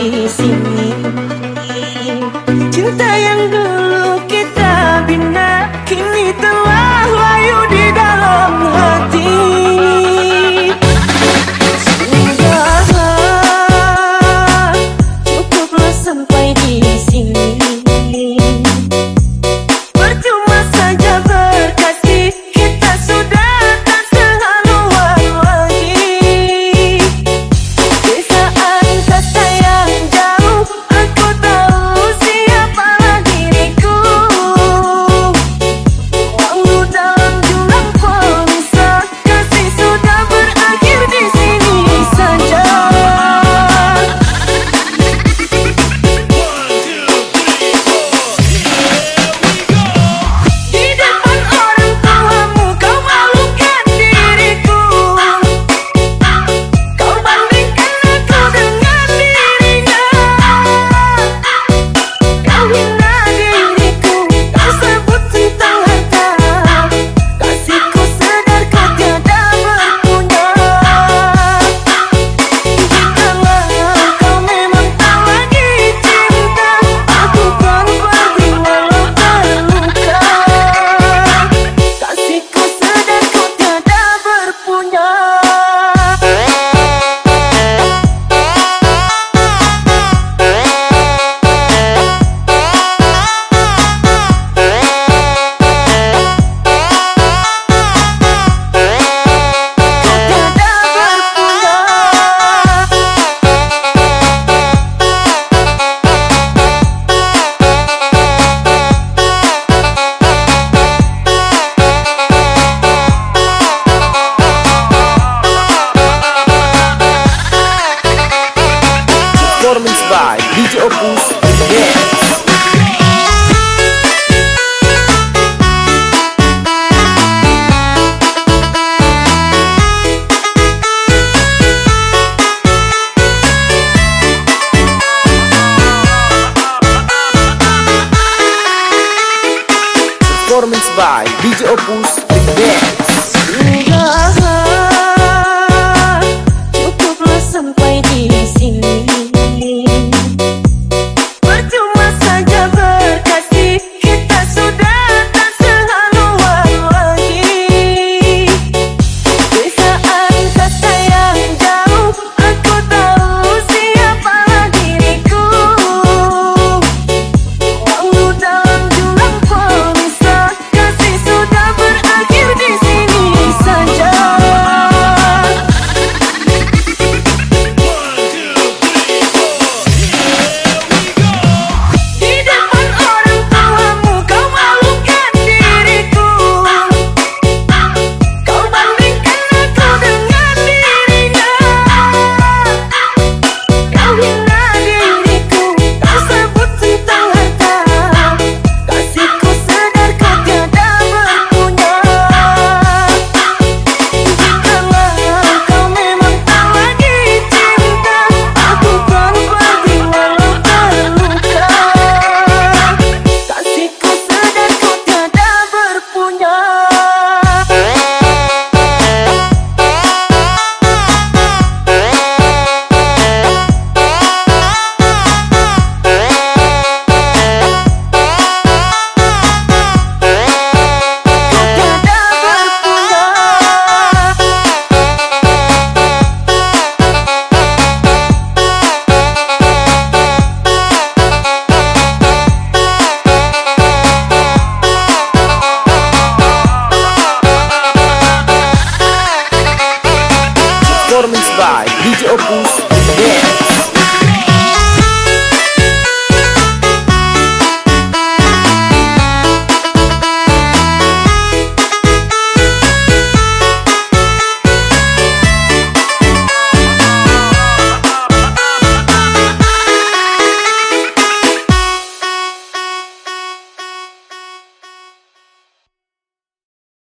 aquí sin Performance by DJ Opus Dance. Performance by DJ Opus Dance.